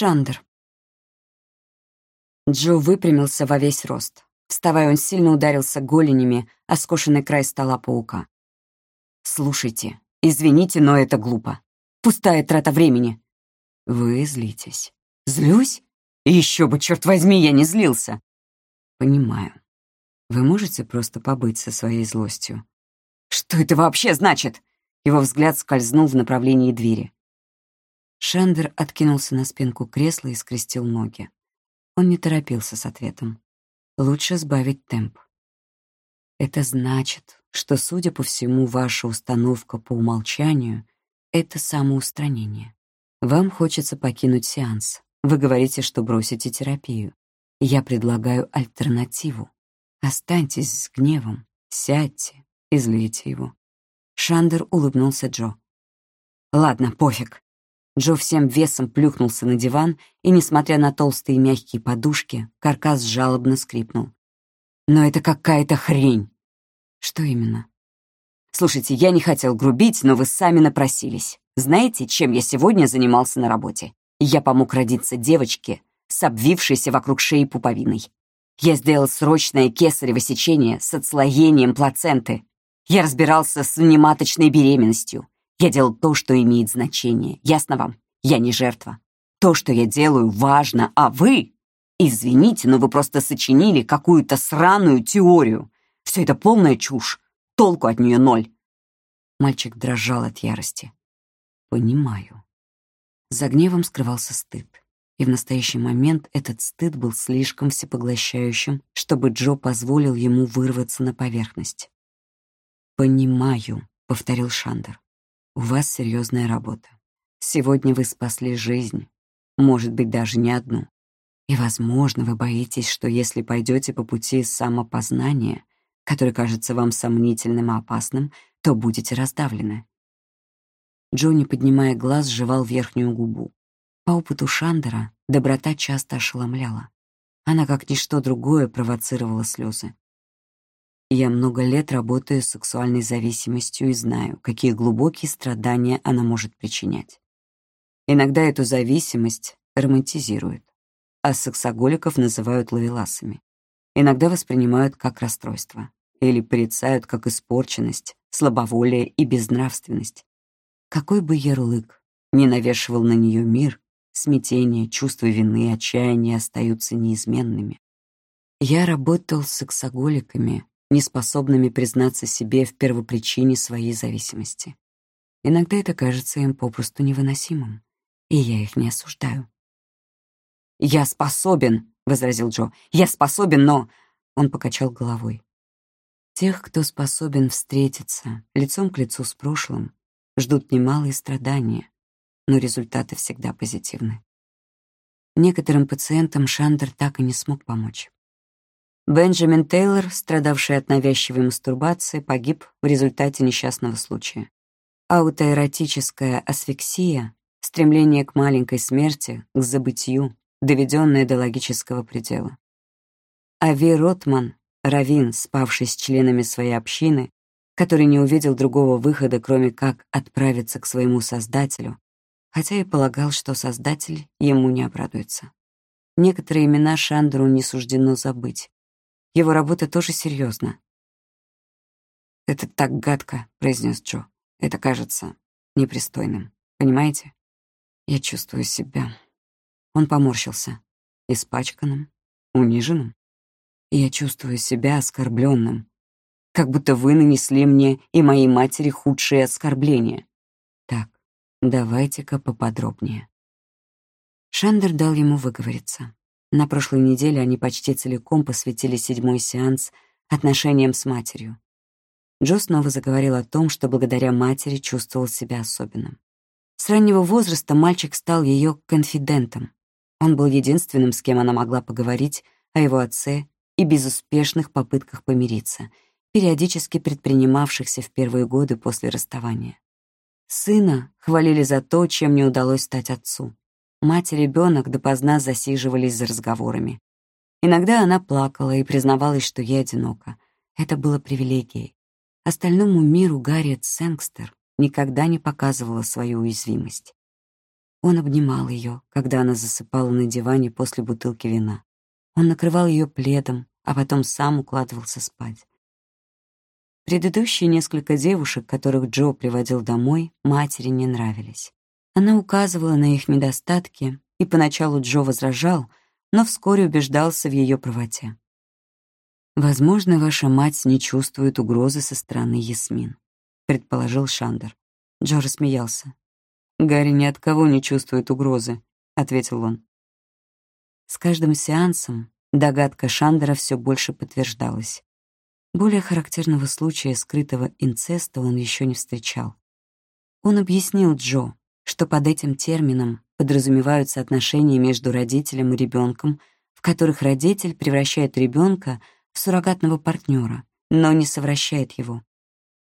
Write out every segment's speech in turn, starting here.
Шандер. Джо выпрямился во весь рост. Вставая, он сильно ударился голенями о скошенный край стола паука. «Слушайте, извините, но это глупо. Пустая трата времени». «Вы злитесь». «Злюсь? Еще бы, черт возьми, я не злился». «Понимаю. Вы можете просто побыть со своей злостью?» «Что это вообще значит?» Его взгляд скользнул в направлении двери. Шендер откинулся на спинку кресла и скрестил ноги. Он не торопился с ответом. Лучше сбавить темп. Это значит, что, судя по всему, ваша установка по умолчанию — это самоустранение. Вам хочется покинуть сеанс. Вы говорите, что бросите терапию. Я предлагаю альтернативу. Останьтесь с гневом, сядьте, излейте его. Шандер улыбнулся Джо. «Ладно, пофиг. Джо всем весом плюхнулся на диван, и, несмотря на толстые мягкие подушки, каркас жалобно скрипнул. «Но это какая-то хрень!» «Что именно?» «Слушайте, я не хотел грубить, но вы сами напросились. Знаете, чем я сегодня занимался на работе? Я помог родиться девочке с обвившейся вокруг шеи пуповиной. Я сделал срочное кесарево сечение с отслоением плаценты. Я разбирался с внематочной беременностью. Я делал то, что имеет значение. Ясно вам? Я не жертва. То, что я делаю, важно, а вы... Извините, но вы просто сочинили какую-то сраную теорию. Все это полная чушь. Толку от нее ноль. Мальчик дрожал от ярости. Понимаю. За гневом скрывался стыд. И в настоящий момент этот стыд был слишком всепоглощающим, чтобы Джо позволил ему вырваться на поверхность. «Понимаю», — повторил Шандер. У вас серьезная работа. Сегодня вы спасли жизнь, может быть, даже не одну. И, возможно, вы боитесь, что если пойдете по пути самопознания, который кажется вам сомнительным и опасным, то будете раздавлены. Джонни, поднимая глаз, жевал верхнюю губу. По опыту Шандера доброта часто ошеломляла. Она, как ничто другое, провоцировала слезы. Я много лет работаю с сексуальной зависимостью и знаю, какие глубокие страдания она может причинять. Иногда эту зависимость романтизируют, а сексоголиков называют ловеласами. Иногда воспринимают как расстройство или порицают как испорченность, слабоволие и безнравственность. Какой бы ярлык ни навешивал на нее мир, смятение, чувство вины отчаяние остаются неизменными. Я работал с сексоголиками, неспособными признаться себе в первопричине своей зависимости. Иногда это кажется им попросту невыносимым, и я их не осуждаю. «Я способен», — возразил Джо. «Я способен, но...» Он покачал головой. Тех, кто способен встретиться лицом к лицу с прошлым, ждут немалые страдания, но результаты всегда позитивны. Некоторым пациентам Шандер так и не смог помочь. Бенджамин Тейлор, страдавший от навязчивой мастурбации, погиб в результате несчастного случая. Аутоэротическая асфиксия, стремление к маленькой смерти, к забытию, доведенное до логического предела. Ави Ротман, раввин, спавший с членами своей общины, который не увидел другого выхода, кроме как отправиться к своему Создателю, хотя и полагал, что Создатель ему не обрадуется. Некоторые имена Шандеру не суждено забыть, его работа тоже серьезна. «Это так гадко», — произнес Джо. «Это кажется непристойным. Понимаете? Я чувствую себя...» Он поморщился. Испачканным, униженным. И я чувствую себя оскорбленным. Как будто вы нанесли мне и моей матери худшие оскорбления. Так, давайте-ка поподробнее. Шандер дал ему выговориться. На прошлой неделе они почти целиком посвятили седьмой сеанс отношениям с матерью. Джо снова заговорил о том, что благодаря матери чувствовал себя особенным. С раннего возраста мальчик стал ее конфидентом. Он был единственным, с кем она могла поговорить о его отце и безуспешных попытках помириться, периодически предпринимавшихся в первые годы после расставания. Сына хвалили за то, чем не удалось стать отцу. Мать и ребенок допоздна засиживались за разговорами. Иногда она плакала и признавалась, что ей одиноко. Это было привилегией. Остальному миру Гарриет Сэнгстер никогда не показывала свою уязвимость. Он обнимал ее, когда она засыпала на диване после бутылки вина. Он накрывал ее пледом, а потом сам укладывался спать. Предыдущие несколько девушек, которых Джо приводил домой, матери не нравились. Она указывала на их недостатки, и поначалу Джо возражал, но вскоре убеждался в ее правоте. «Возможно, ваша мать не чувствует угрозы со стороны Ясмин», — предположил Шандер. Джо рассмеялся. «Гарри ни от кого не чувствует угрозы», — ответил он. С каждым сеансом догадка Шандера все больше подтверждалась. Более характерного случая скрытого инцеста он еще не встречал. Он объяснил Джо, что под этим термином подразумеваются отношения между родителем и ребенком, в которых родитель превращает ребенка в суррогатного партнера, но не совращает его.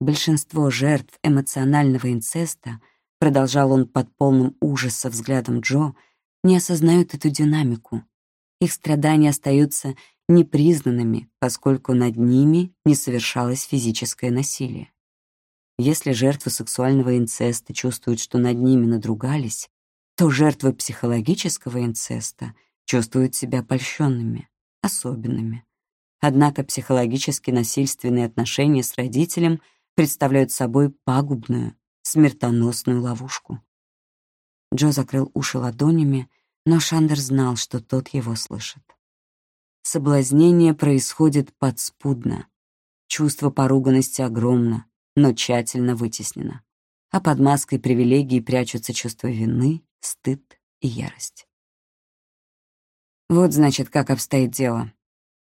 Большинство жертв эмоционального инцеста, продолжал он под полным ужаса взглядом Джо, не осознают эту динамику. Их страдания остаются непризнанными, поскольку над ними не совершалось физическое насилие. Если жертвы сексуального инцеста чувствуют, что над ними надругались, то жертвы психологического инцеста чувствуют себя польщенными, особенными. Однако психологически насильственные отношения с родителем представляют собой пагубную, смертоносную ловушку. Джо закрыл уши ладонями, но Шандер знал, что тот его слышит. Соблазнение происходит подспудно. Чувство поруганности огромно, но тщательно вытеснено. А под маской привилегий прячутся чувство вины, стыд и ярость. Вот, значит, как обстоит дело.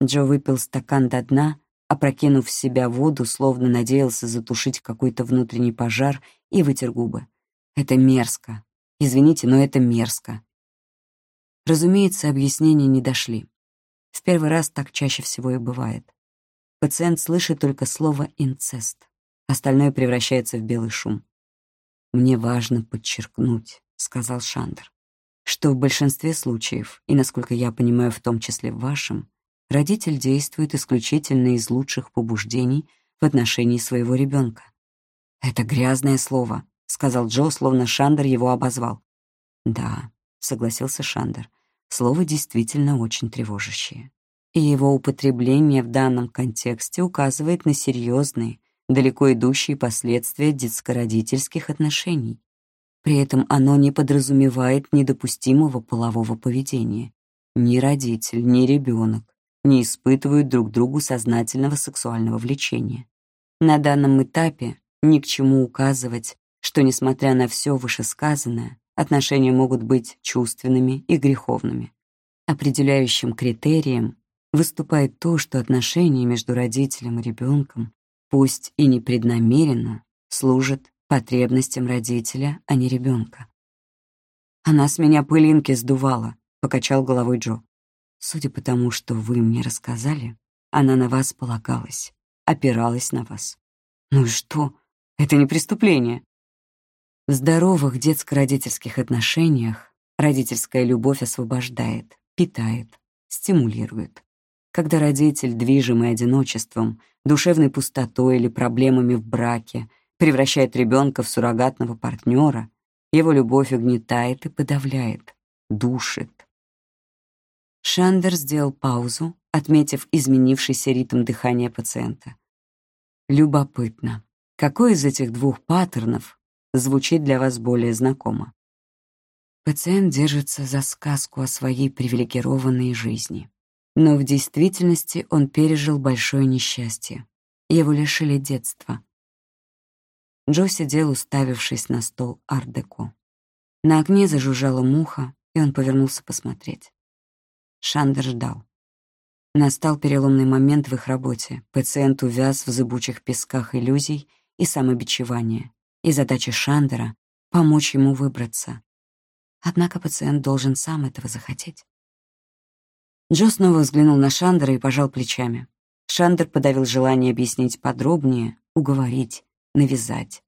Джо выпил стакан до дна, опрокинув в себя воду, словно надеялся затушить какой-то внутренний пожар, и вытер губы. Это мерзко. Извините, но это мерзко. Разумеется, объяснения не дошли. В первый раз так чаще всего и бывает. Пациент слышит только слово «инцест». Остальное превращается в белый шум. «Мне важно подчеркнуть», — сказал Шандер, «что в большинстве случаев, и, насколько я понимаю, в том числе в вашем, родитель действует исключительно из лучших побуждений в отношении своего ребенка. «Это грязное слово», — сказал Джо, словно Шандер его обозвал. «Да», — согласился Шандер, Слово действительно очень тревожащее. И его употребление в данном контексте указывает на серьезные, далеко идущие последствия детско-родительских отношений. При этом оно не подразумевает недопустимого полового поведения. Ни родитель, ни ребенок не испытывают друг другу сознательного сексуального влечения. На данном этапе ни к чему указывать, что, несмотря на все вышесказанное, Отношения могут быть чувственными и греховными. Определяющим критерием выступает то, что отношения между родителем и ребенком, пусть и непреднамеренно, служат потребностям родителя, а не ребенка. «Она с меня пылинки сдувала», — покачал головой Джо. «Судя по тому, что вы мне рассказали, она на вас полагалась, опиралась на вас. Ну и что? Это не преступление. В здоровых детско-родительских отношениях родительская любовь освобождает, питает, стимулирует. Когда родитель, движимый одиночеством, душевной пустотой или проблемами в браке, превращает ребенка в суррогатного партнера, его любовь угнетает и подавляет, душит. Шандер сделал паузу, отметив изменившийся ритм дыхания пациента. Любопытно, какой из этих двух паттернов звучит для вас более знакомо. Пациент держится за сказку о своей привилегированной жизни. Но в действительности он пережил большое несчастье. Его лишили детства. Джо сидел, уставившись на стол ар-деко. На окне зажужжала муха, и он повернулся посмотреть. Шандер ждал. Настал переломный момент в их работе. Пациент увяз в зыбучих песках иллюзий и самобичевания и задача Шандера — помочь ему выбраться. Однако пациент должен сам этого захотеть. Джо снова взглянул на Шандера и пожал плечами. Шандер подавил желание объяснить подробнее, уговорить, навязать.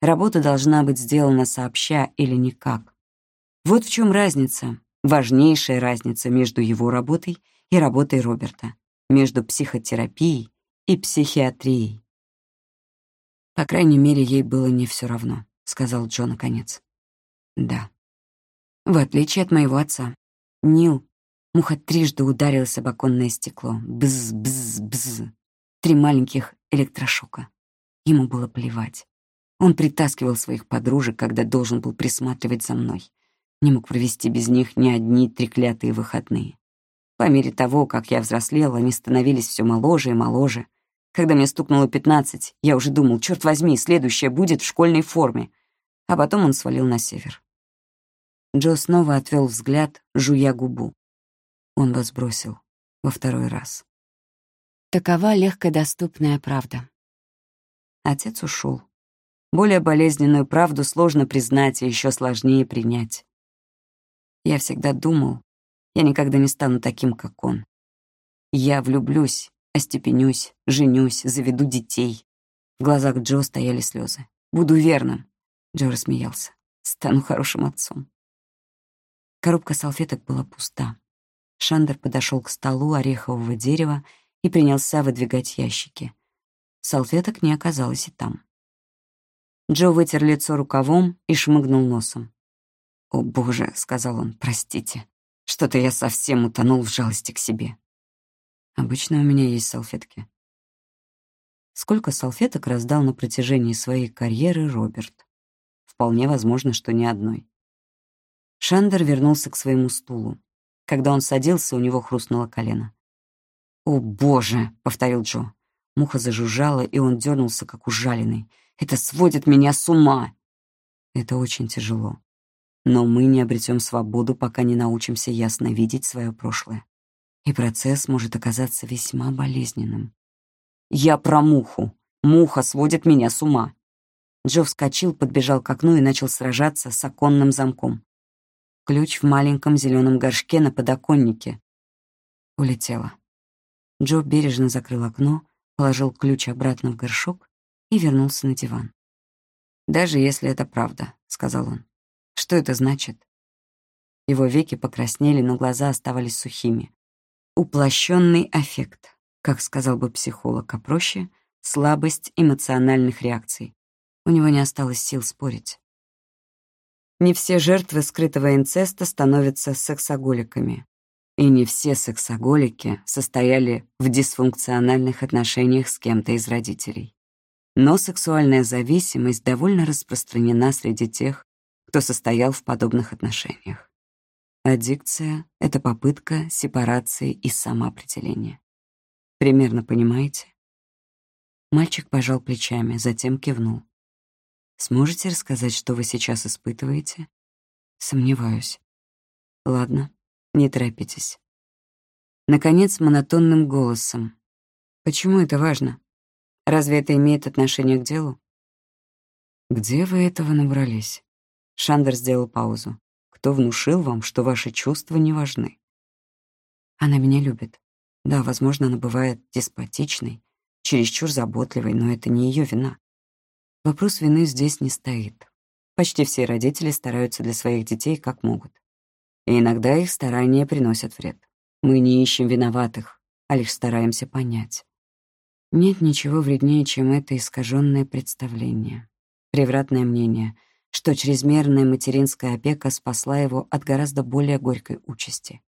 Работа должна быть сделана сообща или никак. Вот в чем разница, важнейшая разница между его работой и работой Роберта, между психотерапией и психиатрией. По крайней мере, ей было не все равно, сказал Джо наконец. Да. В отличие от моего отца. Нил. Муха трижды ударилась об оконное стекло. Бз-бз-бз. Три маленьких электрошока. Ему было плевать. Он притаскивал своих подружек, когда должен был присматривать за мной. Не мог провести без них ни одни треклятые выходные. По мере того, как я взрослела, они становились все моложе и моложе. Когда мне стукнуло пятнадцать, я уже думал, черт возьми, следующее будет в школьной форме. А потом он свалил на север. Джо снова отвел взгляд, жуя губу. Он вас бросил во второй раз. Такова легкодоступная правда. Отец ушел. Более болезненную правду сложно признать и еще сложнее принять. Я всегда думал, я никогда не стану таким, как он. Я влюблюсь, остепенюсь, женюсь, заведу детей. В глазах Джо стояли слезы. Буду верным. Джо рассмеялся. Стану хорошим отцом. Коробка салфеток была пуста. Шандер подошел к столу орехового дерева и принялся выдвигать ящики. Салфеток не оказалось и там. Джо вытер лицо рукавом и шмыгнул носом. «О, боже», — сказал он, — «простите. Что-то я совсем утонул в жалости к себе». «Обычно у меня есть салфетки». Сколько салфеток раздал на протяжении своей карьеры Роберт? Вполне возможно, что ни одной. Шандер вернулся к своему стулу. Когда он садился, у него хрустнуло колено. «О, боже!» — повторил Джо. Муха зажужжала, и он дернулся, как ужаленный. «Это сводит меня с ума!» Это очень тяжело. Но мы не обретем свободу, пока не научимся ясно видеть свое прошлое. И процесс может оказаться весьма болезненным. «Я про муху. Муха сводит меня с ума». Джо вскочил, подбежал к окну и начал сражаться с оконным замком. Ключ в маленьком зеленом горшке на подоконнике. Улетела. Джо бережно закрыл окно, положил ключ обратно в горшок и вернулся на диван. «Даже если это правда», — сказал он. «Что это значит?» Его веки покраснели, но глаза оставались сухими. Уплощенный аффект, как сказал бы психолог, а проще — слабость эмоциональных реакций. У него не осталось сил спорить. Не все жертвы скрытого инцеста становятся сексоголиками. И не все сексоголики состояли в дисфункциональных отношениях с кем-то из родителей. Но сексуальная зависимость довольно распространена среди тех, кто состоял в подобных отношениях. Аддикция — это попытка сепарации и самоопределения. Примерно понимаете? Мальчик пожал плечами, затем кивнул. Сможете рассказать, что вы сейчас испытываете? Сомневаюсь. Ладно, не торопитесь. Наконец, монотонным голосом. Почему это важно? Разве это имеет отношение к делу? Где вы этого набрались? Шандер сделал паузу. Кто внушил вам, что ваши чувства не важны? Она меня любит. Да, возможно, она бывает деспотичной, чересчур заботливой, но это не ее вина. Вопрос вины здесь не стоит. Почти все родители стараются для своих детей как могут. И иногда их старания приносят вред. Мы не ищем виноватых, а лишь стараемся понять. Нет ничего вреднее, чем это искаженное представление, превратное мнение, что чрезмерная материнская опека спасла его от гораздо более горькой участи.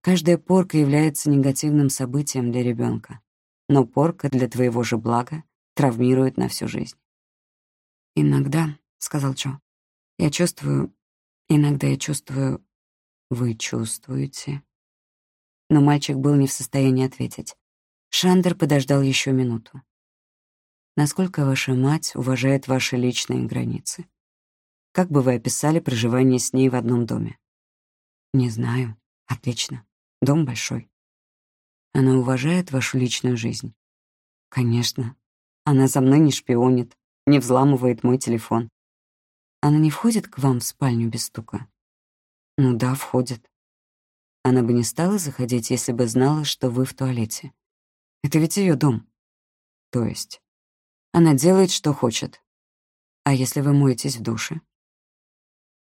Каждая порка является негативным событием для ребенка, но порка для твоего же блага травмирует на всю жизнь. «Иногда», — сказал Джо, — «я чувствую... Иногда я чувствую... Вы чувствуете?» Но мальчик был не в состоянии ответить. Шандер подождал еще минуту. «Насколько ваша мать уважает ваши личные границы? Как бы вы описали проживание с ней в одном доме?» «Не знаю. Отлично. Дом большой». «Она уважает вашу личную жизнь?» «Конечно. Она за мной не шпионит, не взламывает мой телефон. Она не входит к вам в спальню без стука? Ну да, входит. Она бы не стала заходить, если бы знала, что вы в туалете. Это ведь ее дом. То есть она делает, что хочет. А если вы моетесь в душе?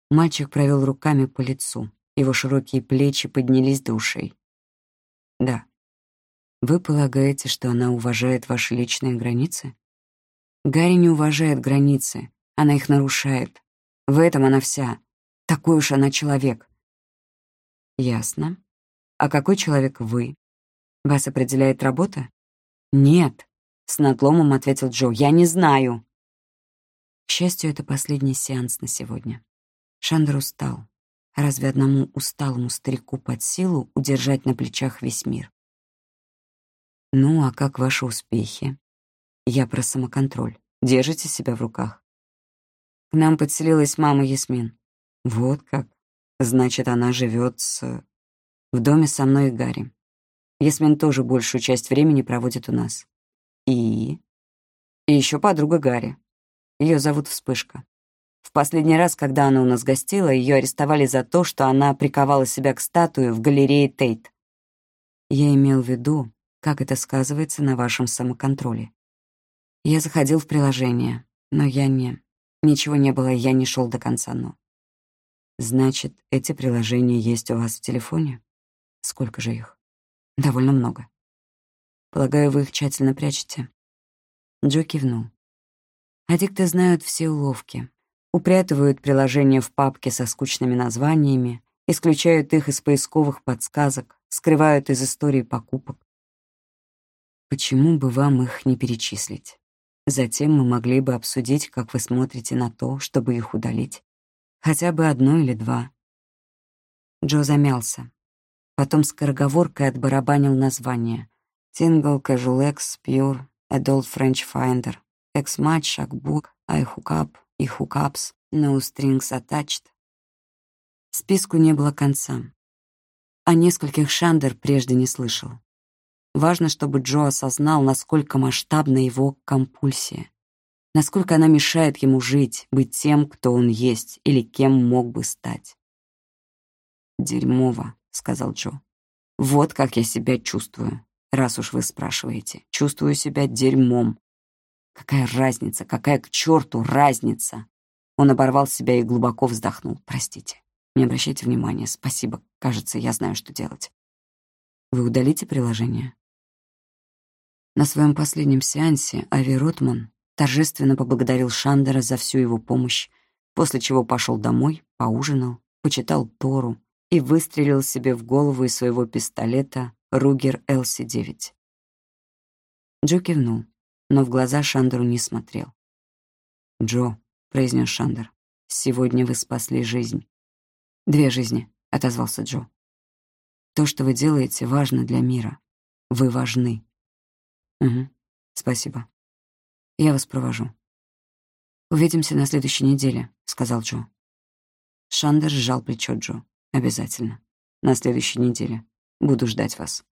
Мальчик провел руками по лицу. Его широкие плечи поднялись до ушей. Да. Вы полагаете, что она уважает ваши личные границы? Гарри не уважает границы, она их нарушает. В этом она вся. Такой уж она человек. Ясно. А какой человек вы? Вас определяет работа? Нет, с надломом ответил Джо. Я не знаю. К счастью, это последний сеанс на сегодня. Шандер устал. Разве одному усталому старику под силу удержать на плечах весь мир? Ну, а как ваши успехи? Я про самоконтроль. Держите себя в руках. К нам подселилась мама Ясмин. Вот как. Значит, она живет с... в доме со мной и Гарри. Ясмин тоже большую часть времени проводит у нас. И... И еще подруга Гарри. Ее зовут Вспышка. В последний раз, когда она у нас гостила, ее арестовали за то, что она приковала себя к статуе в галерее Тейт. Я имел в виду, как это сказывается на вашем самоконтроле. Я заходил в приложение, но я не... Ничего не было, я не шел до конца, но... Значит, эти приложения есть у вас в телефоне? Сколько же их? Довольно много. Полагаю, вы их тщательно прячете. Джо кивнул. Аддикты знают все уловки. Упрятывают приложения в папки со скучными названиями, исключают их из поисковых подсказок, скрывают из истории покупок. Почему бы вам их не перечислить? Затем мы могли бы обсудить, как вы смотрите на то, чтобы их удалить. Хотя бы одно или два. Джо замялся. Потом скороговоркой отбарабанил название. Tingle, Casual X, Pure, Adult French Finder, X-Match, Shackbook, iHookup, iHookups, No Strings Attached. Списку не было конца. О нескольких Шандер прежде не слышал. Важно, чтобы Джо осознал, насколько масштабна его компульсия, насколько она мешает ему жить, быть тем, кто он есть или кем мог бы стать. «Дерьмово», — сказал Джо. «Вот как я себя чувствую, раз уж вы спрашиваете. Чувствую себя дерьмом. Какая разница, какая к черту разница?» Он оборвал себя и глубоко вздохнул. «Простите, не обращайте внимания, спасибо. Кажется, я знаю, что делать». «Вы удалите приложение?» На своем последнем сеансе Ави Ротман торжественно поблагодарил Шандера за всю его помощь, после чего пошел домой, поужинал, почитал Тору и выстрелил себе в голову из своего пистолета Ругер ЛС-9. Джо кивнул, но в глаза Шандеру не смотрел. «Джо», — произнес Шандер, — «сегодня вы спасли жизнь». «Две жизни», — отозвался Джо. «То, что вы делаете, важно для мира. Вы важны. Угу. Спасибо. Я вас провожу. Увидимся на следующей неделе, сказал Джо. Шандер сжал плечо Джо. Обязательно. На следующей неделе. Буду ждать вас.